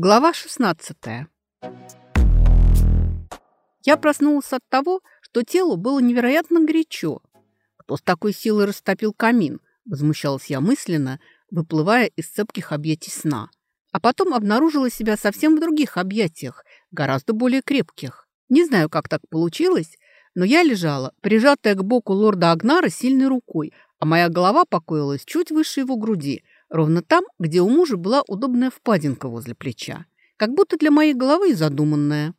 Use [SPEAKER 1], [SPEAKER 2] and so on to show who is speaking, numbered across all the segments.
[SPEAKER 1] Глава 16 Я проснулась от того, что телу было невероятно горячо. Кто с такой силой растопил камин? Возмущалась я мысленно, выплывая из цепких объятий сна. А потом обнаружила себя совсем в других объятиях, гораздо более крепких. Не знаю, как так получилось, но я лежала, прижатая к боку лорда Агнара сильной рукой, а моя голова покоилась чуть выше его груди – Ровно там, где у мужа была удобная впадинка возле плеча. Как будто для моей головы задуманная.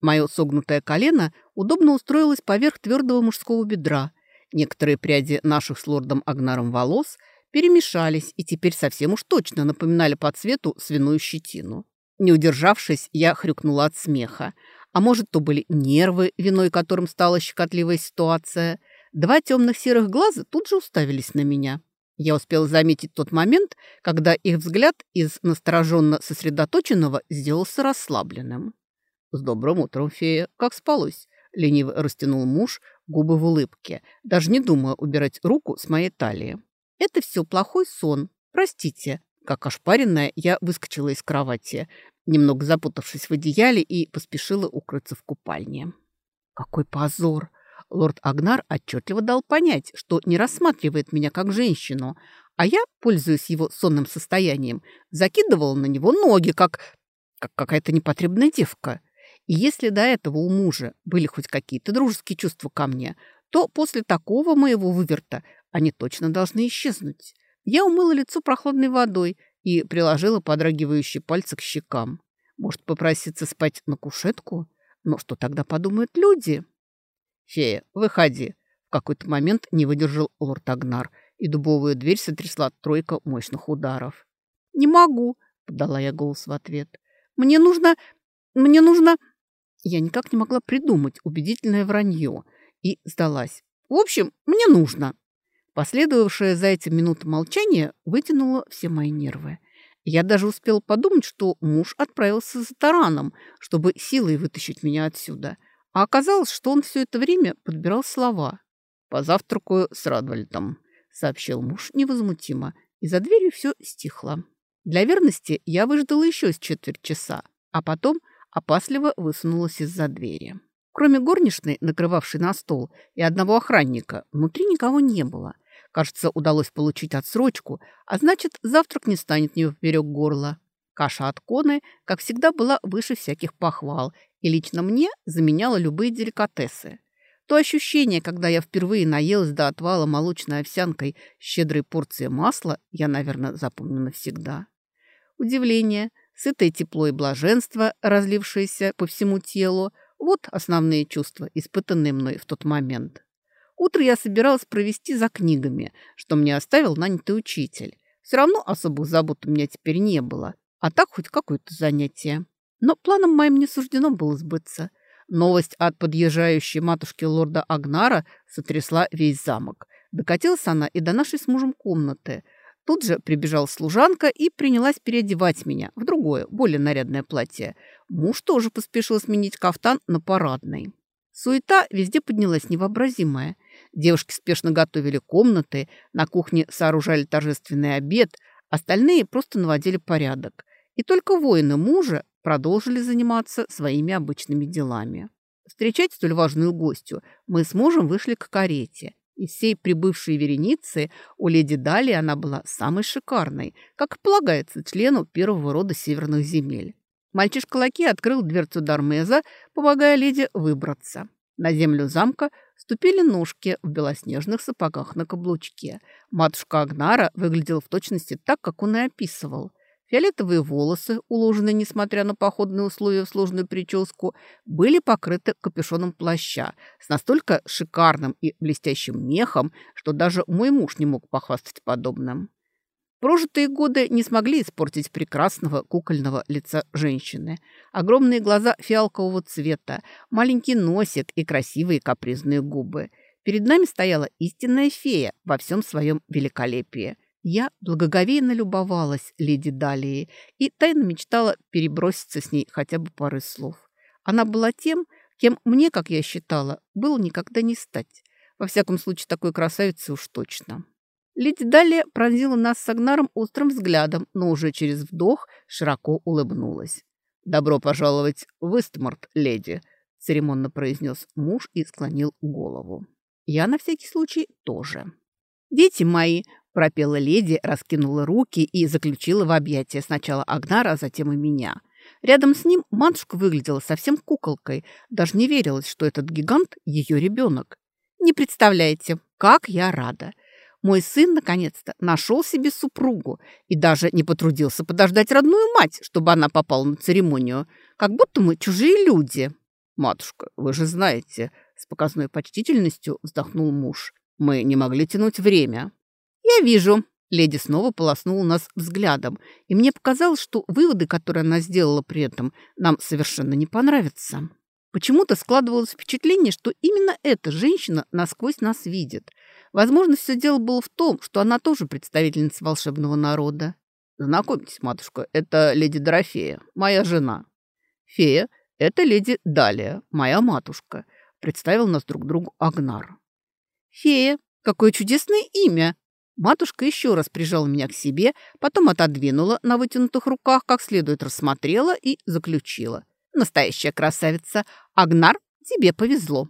[SPEAKER 1] Мое согнутое колено удобно устроилось поверх твердого мужского бедра. Некоторые пряди наших с лордом Агнаром волос перемешались и теперь совсем уж точно напоминали по цвету свиную щетину. Не удержавшись, я хрюкнула от смеха. А может, то были нервы, виной которым стала щекотливая ситуация. Два темных серых глаза тут же уставились на меня. Я успел заметить тот момент, когда их взгляд из настороженно сосредоточенного сделался расслабленным. «С добрым утром, фея! Как спалось?» Лениво растянул муж губы в улыбке, даже не думая убирать руку с моей талии. «Это все плохой сон. Простите». Как ошпаренная, я выскочила из кровати, немного запутавшись в одеяле и поспешила укрыться в купальне. «Какой позор!» Лорд Агнар отчетливо дал понять, что не рассматривает меня как женщину, а я, пользуясь его сонным состоянием, закидывала на него ноги, как, как какая-то непотребная девка. И если до этого у мужа были хоть какие-то дружеские чувства ко мне, то после такого моего выверта они точно должны исчезнуть. Я умыла лицо прохладной водой и приложила подрагивающие пальцы к щекам. Может, попроситься спать на кушетку? Но что тогда подумают люди?» «Фея, выходи!» В какой-то момент не выдержал лорд Агнар, и дубовую дверь сотрясла тройка мощных ударов. «Не могу!» — подала я голос в ответ. «Мне нужно... Мне нужно...» Я никак не могла придумать убедительное вранье и сдалась. «В общем, мне нужно!» Последовавшая за этим минута молчания вытянула все мои нервы. Я даже успела подумать, что муж отправился за тараном, чтобы силой вытащить меня отсюда — а оказалось, что он все это время подбирал слова. «Позавтракаю с Радвальдом», — сообщил муж невозмутимо, и за дверью все стихло. Для верности я выждала еще с четверть часа, а потом опасливо высунулась из-за двери. Кроме горничной, накрывавшей на стол, и одного охранника, внутри никого не было. Кажется, удалось получить отсрочку, а значит, завтрак не станет не вперек горла. Каша от коны, как всегда, была выше всяких похвал и лично мне заменяла любые деликатесы. То ощущение, когда я впервые наелась до отвала молочной овсянкой щедрой порции масла, я, наверное, запомню навсегда. Удивление, сытое тепло и блаженство, разлившееся по всему телу – вот основные чувства, испытанные мной в тот момент. Утро я собиралась провести за книгами, что мне оставил нанятый учитель. Все равно особых забот у меня теперь не было, а так хоть какое-то занятие. Но планам моим не суждено было сбыться. Новость от подъезжающей матушки лорда Агнара сотрясла весь замок. Докатилась она и до нашей с мужем комнаты. Тут же прибежала служанка и принялась переодевать меня в другое, более нарядное платье. Муж тоже поспешил сменить кафтан на парадный. Суета везде поднялась невообразимая. Девушки спешно готовили комнаты, на кухне сооружали торжественный обед, остальные просто наводили порядок. И только воины мужа продолжили заниматься своими обычными делами. Встречать столь важную гостью мы с мужем вышли к карете. Из всей прибывшей вереницы у леди Дали она была самой шикарной, как полагается члену первого рода северных земель. Мальчишка Лаки открыл дверцу Дармеза, помогая леди выбраться. На землю замка ступили ножки в белоснежных сапогах на каблучке. Матушка Агнара выглядела в точности так, как он и описывал – Фиолетовые волосы, уложенные, несмотря на походные условия в сложную прическу, были покрыты капюшоном плаща с настолько шикарным и блестящим мехом, что даже мой муж не мог похвастать подобным. Прожитые годы не смогли испортить прекрасного кукольного лица женщины. Огромные глаза фиалкового цвета, маленький носик и красивые капризные губы. Перед нами стояла истинная фея во всем своем великолепии – я благоговейно любовалась леди Далии и тайно мечтала переброситься с ней хотя бы пары слов. Она была тем, кем мне, как я считала, было никогда не стать. Во всяком случае, такой красавицы уж точно. Леди далее пронзила нас с Агнаром острым взглядом, но уже через вдох широко улыбнулась. «Добро пожаловать в Истмарт, леди», — церемонно произнес муж и склонил голову. Я на всякий случай тоже. «Дети мои!» — пропела леди, раскинула руки и заключила в объятия сначала Агнара, а затем и меня. Рядом с ним матушка выглядела совсем куколкой. Даже не верилось, что этот гигант — ее ребенок. Не представляете, как я рада. Мой сын, наконец-то, нашел себе супругу и даже не потрудился подождать родную мать, чтобы она попала на церемонию. Как будто мы чужие люди.
[SPEAKER 2] «Матушка, вы же знаете», — с показной почтительностью вздохнул муж. «Мы не могли тянуть время».
[SPEAKER 1] «Я вижу». Леди снова полоснула нас взглядом, и мне показалось, что выводы, которые она сделала при этом, нам совершенно не понравятся. Почему-то складывалось впечатление, что именно эта женщина насквозь нас видит — Возможно, все дело было в том, что она тоже представительница волшебного народа.
[SPEAKER 2] Знакомьтесь, матушка, это леди Дорофея, моя жена. Фея – это леди Далия, моя матушка. Представил нас друг другу Агнар.
[SPEAKER 1] Фея, какое чудесное имя! Матушка еще раз прижала меня к себе, потом отодвинула на вытянутых руках, как следует рассмотрела и заключила. Настоящая красавица. Агнар, тебе повезло.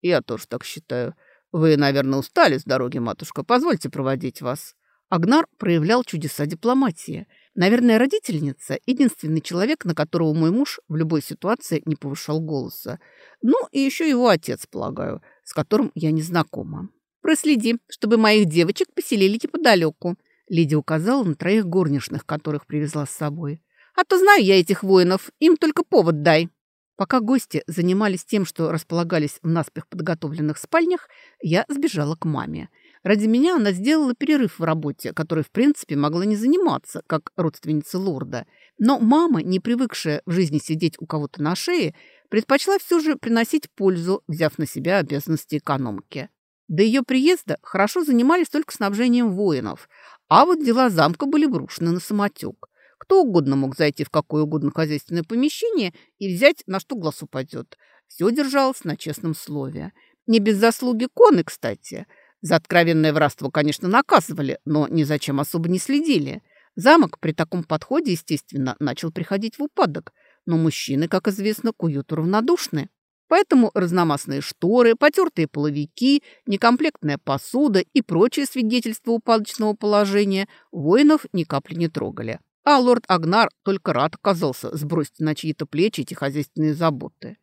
[SPEAKER 2] Я тоже так считаю. «Вы, наверное, устали с дороги, матушка. Позвольте проводить вас».
[SPEAKER 1] Агнар проявлял чудеса дипломатии. Наверное, родительница – единственный человек, на которого мой муж в любой ситуации не повышал голоса. Ну, и еще его отец, полагаю, с которым я не знакома. «Проследи, чтобы моих девочек поселили неподалеку», – Лидия указала на троих горничных, которых привезла с собой. «А то знаю я этих воинов, им только повод дай». Пока гости занимались тем, что располагались в наспех подготовленных спальнях, я сбежала к маме. Ради меня она сделала перерыв в работе, который, в принципе, могла не заниматься, как родственница лорда. Но мама, не привыкшая в жизни сидеть у кого-то на шее, предпочла все же приносить пользу, взяв на себя обязанности экономки. До ее приезда хорошо занимались только снабжением воинов, а вот дела замка были брошены на самотек. Кто угодно мог зайти в какое угодно хозяйственное помещение и взять, на что глаз упадет. Все держалось на честном слове. Не без заслуги Коны, кстати. За откровенное воровство, конечно, наказывали, но ни зачем особо не следили. Замок при таком подходе, естественно, начал приходить в упадок. Но мужчины, как известно, к уюту равнодушны. Поэтому разномастные шторы, потертые половики, некомплектная посуда и прочие свидетельства упадочного положения воинов ни капли не трогали. А лорд Агнар только рад оказался сбросить на чьи-то плечи эти хозяйственные заботы.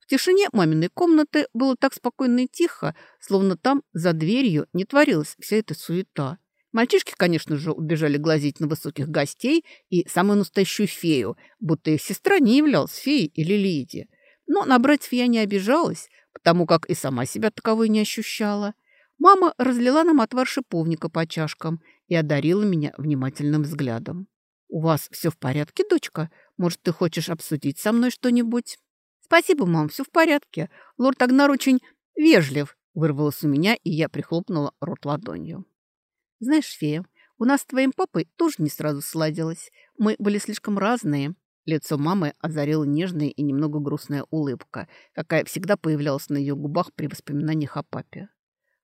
[SPEAKER 1] В тишине маминой комнаты было так спокойно и тихо, словно там за дверью не творилась вся эта суета. Мальчишки, конечно же, убежали глазеть на высоких гостей и самую настоящую фею, будто их сестра не являлась феей или леди. Но на братьев я не обижалась, потому как и сама себя таковой не ощущала. Мама разлила нам отвар шиповника по чашкам и одарила меня внимательным взглядом. «У вас все в порядке, дочка? Может, ты хочешь обсудить со мной что-нибудь?» «Спасибо, мам, все в порядке. Лорд Агнар очень вежлив», — вырвалось у меня, и я прихлопнула рот ладонью. «Знаешь, фея, у нас с твоим папой тоже не сразу сладилось. Мы были слишком разные». Лицо мамы озарила нежная и немного грустная улыбка, какая всегда появлялась на ее губах при воспоминаниях о папе.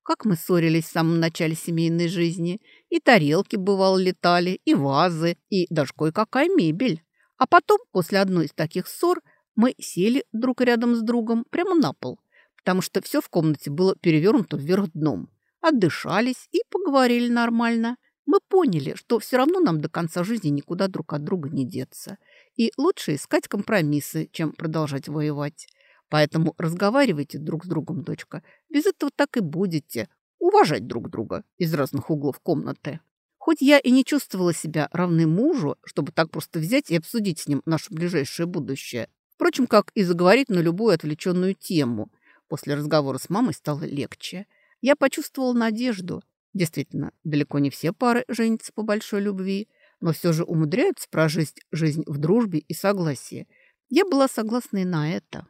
[SPEAKER 1] Как мы ссорились в самом начале семейной жизни. И тарелки, бывало, летали, и вазы, и даже кое-какая мебель. А потом, после одной из таких ссор, мы сели друг рядом с другом прямо на пол, потому что все в комнате было перевернуто вверх дном. Отдышались и поговорили нормально. Мы поняли, что все равно нам до конца жизни никуда друг от друга не деться. И лучше искать компромиссы, чем продолжать воевать. Поэтому разговаривайте друг с другом, дочка. Без этого так и будете. Уважать друг друга из разных углов комнаты. Хоть я и не чувствовала себя равной мужу, чтобы так просто взять и обсудить с ним наше ближайшее будущее. Впрочем, как и заговорить на любую отвлеченную тему. После разговора с мамой стало легче. Я почувствовала надежду. Действительно, далеко не все пары женятся по большой любви, но все же умудряются прожить жизнь в дружбе и согласии. Я была согласна и на это.